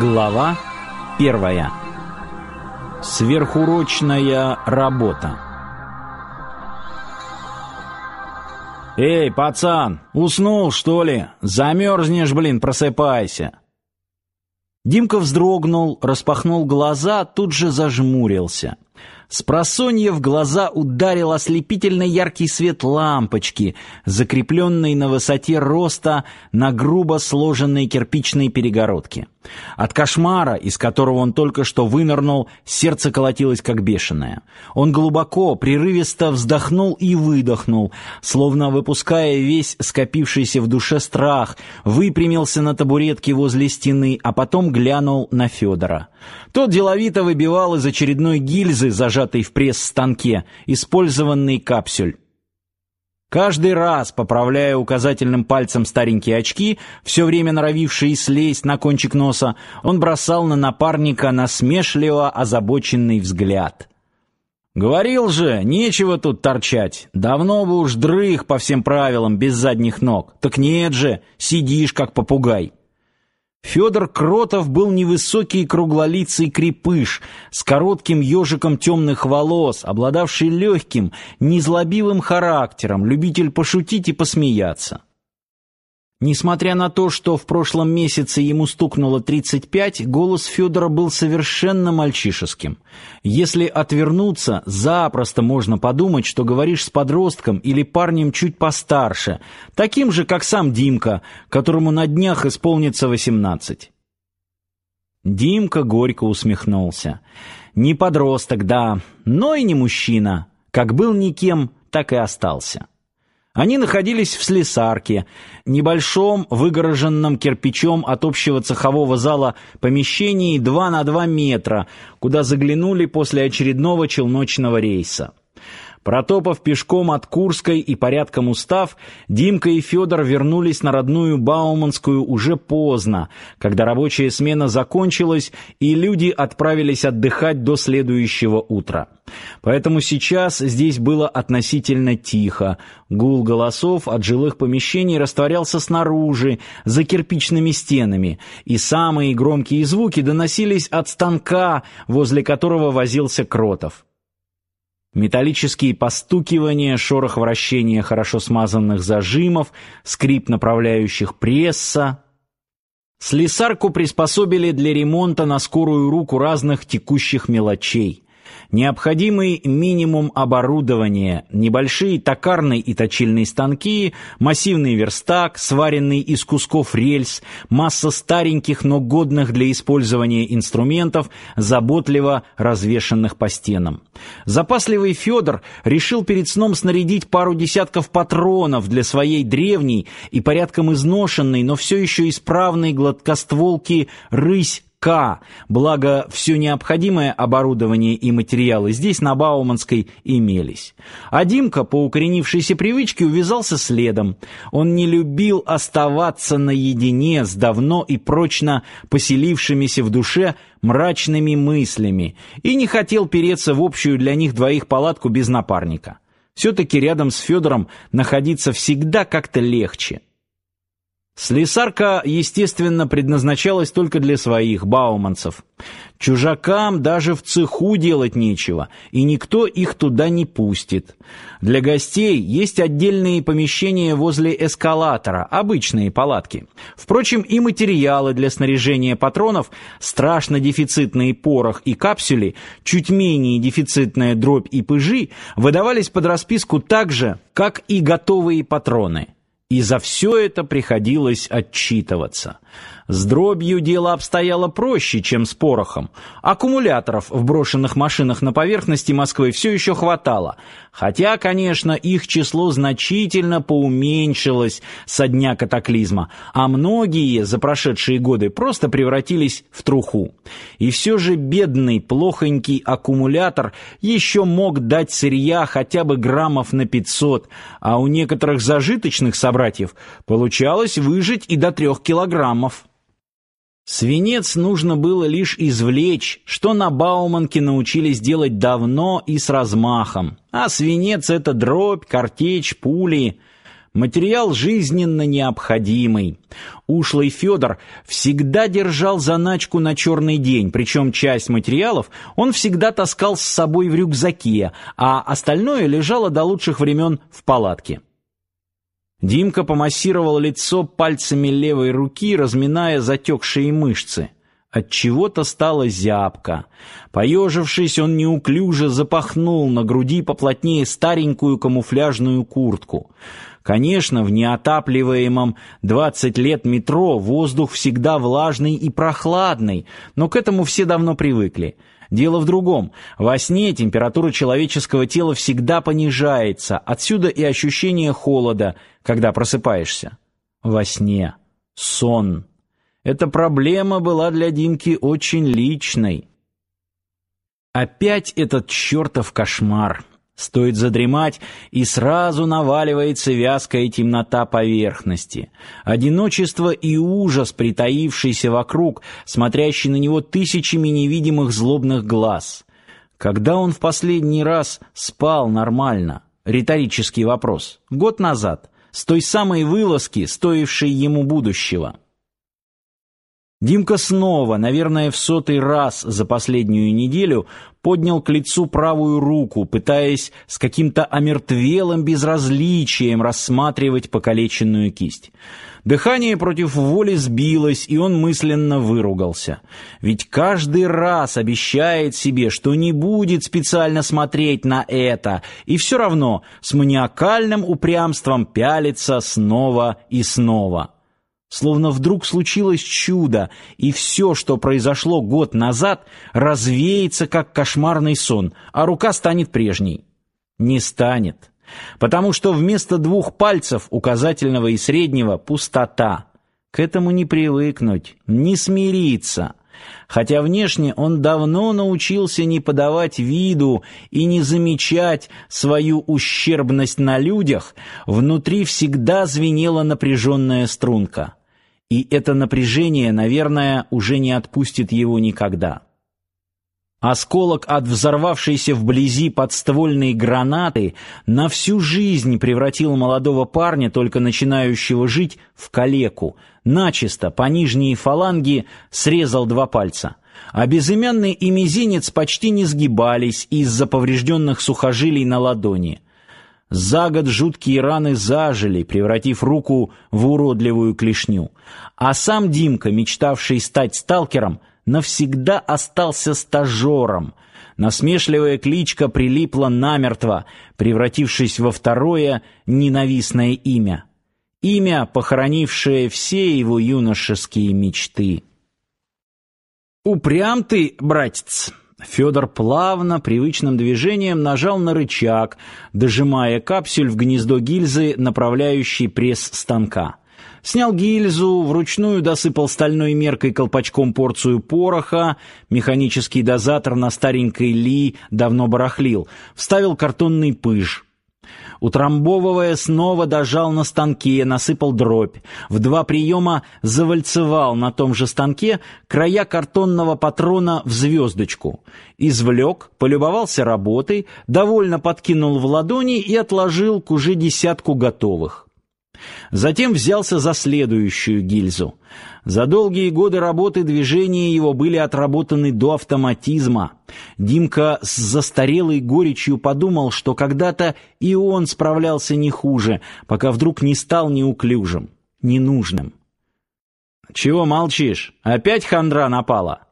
Глава первая. Сверхурочная работа. «Эй, пацан, уснул, что ли? Замерзнешь, блин, просыпайся!» Димка вздрогнул, распахнул глаза, тут же зажмурился. С просонья в глаза ударил ослепительно яркий свет лампочки, закрепленной на высоте роста на грубо сложенной кирпичной перегородке. От кошмара, из которого он только что вынырнул, сердце колотилось как бешеное. Он глубоко, прерывисто вздохнул и выдохнул, словно выпуская весь скопившийся в душе страх, выпрямился на табуретке возле стены, а потом глянул на Федора. Тот деловито выбивал из очередной гильзы, зажатой в пресс-станке, использованный капсюль. Каждый раз, поправляя указательным пальцем старенькие очки, все время норовившие слезть на кончик носа, он бросал на напарника насмешливо озабоченный взгляд. «Говорил же, нечего тут торчать. Давно бы уж дрых по всем правилам, без задних ног. Так нет же, сидишь как попугай». Федор Кротов был невысокий круглолицый крепыш с коротким ежиком темных волос, обладавший легким, незлобивым характером, любитель пошутить и посмеяться. Несмотря на то, что в прошлом месяце ему стукнуло 35, голос Федора был совершенно мальчишеским. Если отвернуться, запросто можно подумать, что говоришь с подростком или парнем чуть постарше, таким же, как сам Димка, которому на днях исполнится 18. Димка горько усмехнулся. Не подросток, да, но и не мужчина. Как был никем, так и остался. Они находились в слесарке, небольшом, выгороженном кирпичом от общего цехового зала помещении 2 на 2 метра, куда заглянули после очередного челночного рейса. Протопав пешком от Курской и порядком устав, Димка и Федор вернулись на родную Бауманскую уже поздно, когда рабочая смена закончилась и люди отправились отдыхать до следующего утра. Поэтому сейчас здесь было относительно тихо. Гул голосов от жилых помещений растворялся снаружи, за кирпичными стенами, и самые громкие звуки доносились от станка, возле которого возился Кротов. Металлические постукивания, шорох вращения хорошо смазанных зажимов, скрип направляющих пресса. Слесарку приспособили для ремонта на скорую руку разных текущих мелочей необходимый минимум оборудования, небольшие токарные и точильные станки, массивный верстак, сваренный из кусков рельс, масса стареньких, но годных для использования инструментов, заботливо развешанных по стенам. Запасливый Федор решил перед сном снарядить пару десятков патронов для своей древней и порядком изношенной, но все еще исправной гладкостволки «Рысь к, благо все необходимое оборудование и материалы здесь на Бауманской имелись. А Димка по укоренившейся привычке увязался следом. Он не любил оставаться наедине с давно и прочно поселившимися в душе мрачными мыслями и не хотел переться в общую для них двоих палатку без напарника. Все-таки рядом с Федором находиться всегда как-то легче. Слесарка, естественно, предназначалась только для своих бауманцев. Чужакам даже в цеху делать нечего, и никто их туда не пустит. Для гостей есть отдельные помещения возле эскалатора, обычные палатки. Впрочем, и материалы для снаряжения патронов, страшно дефицитные порох и капсюли, чуть менее дефицитная дробь и пыжи, выдавались под расписку так же, как и готовые патроны. И за все это приходилось отчитываться. С дробью дело обстояло проще, чем с порохом. Аккумуляторов в брошенных машинах на поверхности Москвы все еще хватало. Хотя, конечно, их число значительно поуменьшилось со дня катаклизма, а многие за прошедшие годы просто превратились в труху. И все же бедный, плохонький аккумулятор еще мог дать сырья хотя бы граммов на 500, а у некоторых зажиточных собратьев получалось выжить и до трех килограммов. Свинец нужно было лишь извлечь, что на Бауманке научились делать давно и с размахом. А свинец — это дробь, картечь, пули. Материал жизненно необходимый. Ушлый Федор всегда держал заначку на черный день, причем часть материалов он всегда таскал с собой в рюкзаке, а остальное лежало до лучших времен в палатке. Димка помассировал лицо пальцами левой руки, разминая затекшие мышцы. От чего-то стало зябко. Поежившись, он неуклюже запахнул на груди поплотнее старенькую камуфляжную куртку. Конечно, в неотапливаемом 20 лет метро воздух всегда влажный и прохладный, но к этому все давно привыкли. Дело в другом. Во сне температура человеческого тела всегда понижается, отсюда и ощущение холода, когда просыпаешься. Во сне. Сон. Эта проблема была для Димки очень личной. Опять этот чертов кошмар. Стоит задремать, и сразу наваливается вязкая темнота поверхности. Одиночество и ужас, притаившийся вокруг, смотрящий на него тысячами невидимых злобных глаз. Когда он в последний раз спал нормально? Риторический вопрос. Год назад, с той самой вылазки, стоившей ему будущего. Димка снова, наверное, в сотый раз за последнюю неделю поднял к лицу правую руку, пытаясь с каким-то омертвелым безразличием рассматривать покалеченную кисть. Дыхание против воли сбилось, и он мысленно выругался. Ведь каждый раз обещает себе, что не будет специально смотреть на это, и все равно с маниакальным упрямством пялится снова и снова. Словно вдруг случилось чудо, и все, что произошло год назад, развеется как кошмарный сон, а рука станет прежней. Не станет, потому что вместо двух пальцев, указательного и среднего, пустота. К этому не привыкнуть, не смириться. Хотя внешне он давно научился не подавать виду и не замечать свою ущербность на людях, внутри всегда звенела напряженная струнка и это напряжение, наверное, уже не отпустит его никогда. Осколок от взорвавшейся вблизи подствольной гранаты на всю жизнь превратил молодого парня, только начинающего жить, в калеку. Начисто по нижней фаланге срезал два пальца. А безымянный и мизинец почти не сгибались из-за поврежденных сухожилий на ладони. За год жуткие раны зажили, превратив руку в уродливую клешню. А сам Димка, мечтавший стать сталкером, навсегда остался стажером. Насмешливая кличка прилипла намертво, превратившись во второе ненавистное имя. Имя, похоронившее все его юношеские мечты. «Упрям ты, братец!» Федор плавно, привычным движением нажал на рычаг, дожимая капсюль в гнездо гильзы, направляющей пресс станка. Снял гильзу, вручную досыпал стальной меркой колпачком порцию пороха, механический дозатор на старенькой Ли давно барахлил, вставил картонный пыж — Утрамбовывая, снова дожал на станке, насыпал дробь. В два приема завальцевал на том же станке края картонного патрона в звездочку. Извлек, полюбовался работой, довольно подкинул в ладони и отложил к уже десятку готовых. Затем взялся за следующую гильзу. За долгие годы работы движения его были отработаны до автоматизма. Димка с застарелой горечью подумал, что когда-то и он справлялся не хуже, пока вдруг не стал неуклюжим, ненужным. «Чего молчишь? Опять хандра напала?»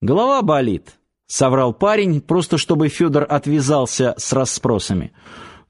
«Голова болит», — соврал парень, просто чтобы Федор отвязался с расспросами.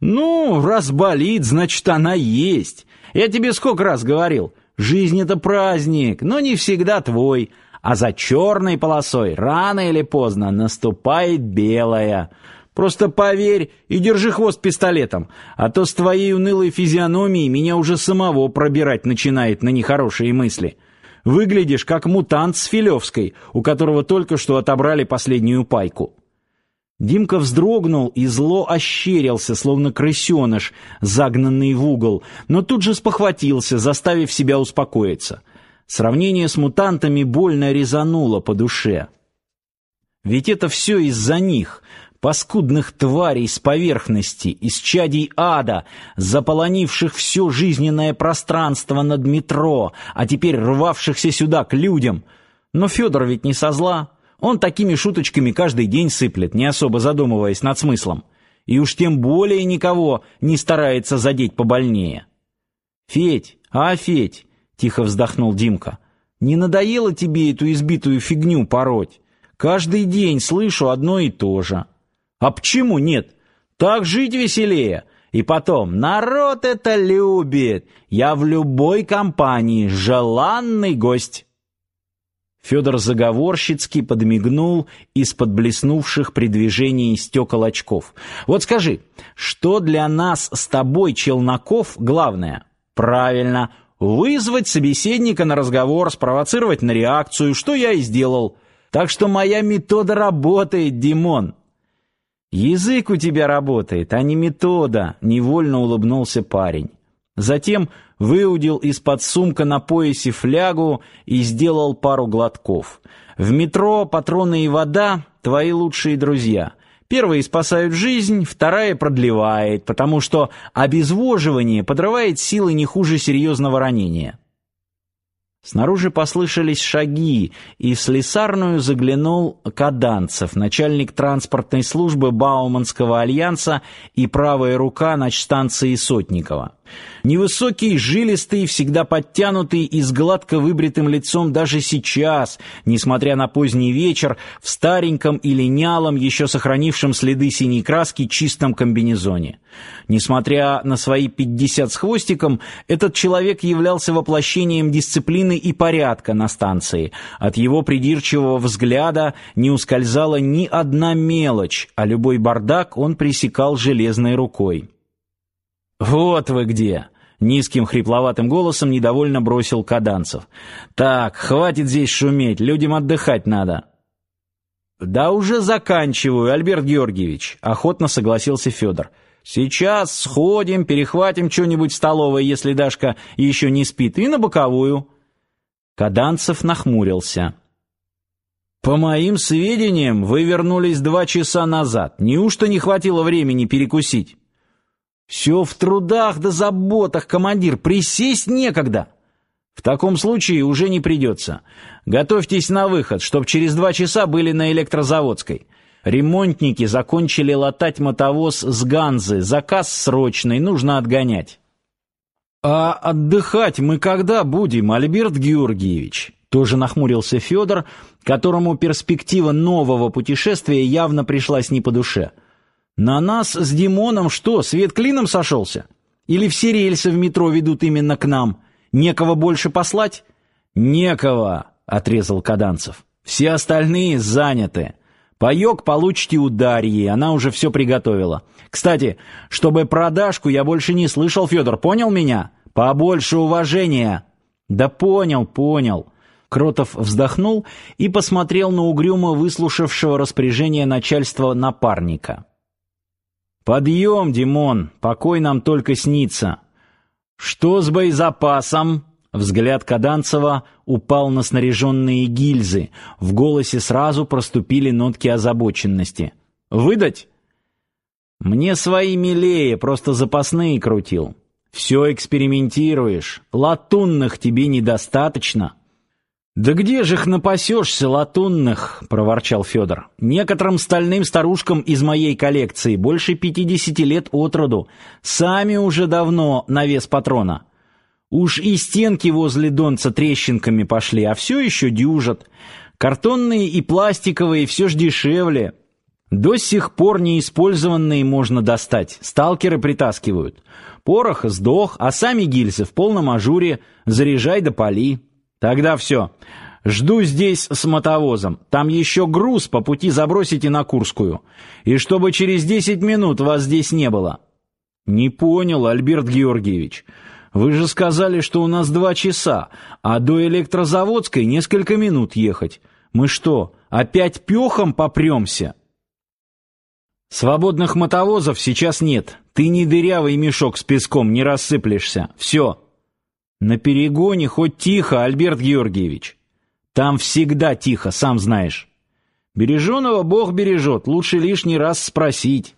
«Ну, раз болит, значит, она есть. Я тебе сколько раз говорил, жизнь это праздник, но не всегда твой, а за черной полосой рано или поздно наступает белая. Просто поверь и держи хвост пистолетом, а то с твоей унылой физиономией меня уже самого пробирать начинает на нехорошие мысли. Выглядишь как мутант с Филевской, у которого только что отобрали последнюю пайку. Димка вздрогнул и зло ощерился, словно крысеныш, загнанный в угол, но тут же спохватился, заставив себя успокоиться. Сравнение с мутантами больно резануло по душе. Ведь это все из-за них, паскудных тварей с поверхности, из чадей ада, заполонивших все жизненное пространство над метро, а теперь рвавшихся сюда к людям. Но Федор ведь не со зла. Он такими шуточками каждый день сыплет, не особо задумываясь над смыслом. И уж тем более никого не старается задеть побольнее. «Федь, а, Федь!» — тихо вздохнул Димка. «Не надоело тебе эту избитую фигню пороть? Каждый день слышу одно и то же». А почему нет? Так жить веселее. И потом, народ это любит. Я в любой компании желанный гость. Федор заговорщицки подмигнул из-под блеснувших при движении стекол очков. Вот скажи, что для нас с тобой, Челноков, главное? Правильно, вызвать собеседника на разговор, спровоцировать на реакцию, что я и сделал. Так что моя метода работает, Димон. «Язык у тебя работает, а не метода», — невольно улыбнулся парень. Затем выудил из-под сумка на поясе флягу и сделал пару глотков. В метро патроны и вода — твои лучшие друзья. Первые спасают жизнь, вторая продлевает, потому что обезвоживание подрывает силы не хуже серьезного ранения. Снаружи послышались шаги, и в слесарную заглянул Каданцев, начальник транспортной службы Бауманского альянса и правая рука начстанции Сотникова. Невысокий, жилистый, всегда подтянутый и с гладко выбритым лицом даже сейчас, несмотря на поздний вечер, в стареньком и линялом, еще сохранившем следы синей краски, чистом комбинезоне. Несмотря на свои пятьдесят с хвостиком, этот человек являлся воплощением дисциплины и порядка на станции. От его придирчивого взгляда не ускользала ни одна мелочь, а любой бардак он пресекал железной рукой. «Вот вы где!» — низким хрипловатым голосом недовольно бросил Каданцев. «Так, хватит здесь шуметь, людям отдыхать надо». «Да уже заканчиваю, Альберт Георгиевич», — охотно согласился Федор. «Сейчас сходим, перехватим что-нибудь в столовой, если Дашка еще не спит, и на боковую». Каданцев нахмурился. «По моим сведениям, вы вернулись два часа назад. Неужто не хватило времени перекусить?» Все в трудах да заботах, командир, присесть некогда. В таком случае уже не придется. Готовьтесь на выход, чтоб через два часа были на электрозаводской. Ремонтники закончили латать мотовоз с Ганзы. Заказ срочный, нужно отгонять. А отдыхать мы когда будем, Альберт Георгиевич? Тоже нахмурился Федор, которому перспектива нового путешествия явно пришлась не по душе. На нас с Димоном что, свет клином сошелся? Или все рельсы в метро ведут именно к нам? Некого больше послать? Некого, отрезал Каданцев. Все остальные заняты. Паёк получите у Дарьи, она уже все приготовила. Кстати, чтобы продажку я больше не слышал, Федор, понял меня? Побольше уважения. Да понял, понял. Кротов вздохнул и посмотрел на угрюмо выслушавшего распоряжение начальства напарника. «Подъем, Димон, покой нам только снится». «Что с боезапасом?» Взгляд Каданцева упал на снаряженные гильзы. В голосе сразу проступили нотки озабоченности. «Выдать?» «Мне свои милее, просто запасные крутил. Все экспериментируешь. Латунных тебе недостаточно». «Да где же их напасешься, латунных?» — проворчал Федор. «Некоторым стальным старушкам из моей коллекции больше пятидесяти лет от роду. Сами уже давно на вес патрона. Уж и стенки возле донца трещинками пошли, а все еще дюжат. Картонные и пластиковые все ж дешевле. До сих пор неиспользованные можно достать, сталкеры притаскивают. Порох сдох, а сами гильзы в полном ажуре. Заряжай да пали. Тогда все. Жду здесь с мотовозом. Там еще груз по пути забросите на Курскую. И чтобы через десять минут вас здесь не было. Не понял, Альберт Георгиевич. Вы же сказали, что у нас два часа, а до электрозаводской несколько минут ехать. Мы что, опять пехом попремся? Свободных мотовозов сейчас нет. Ты не дырявый мешок с песком, не рассыплешься. Все. На перегоне хоть тихо, Альберт Георгиевич. Там всегда тихо, сам знаешь. Береженого Бог бережет, лучше лишний раз спросить.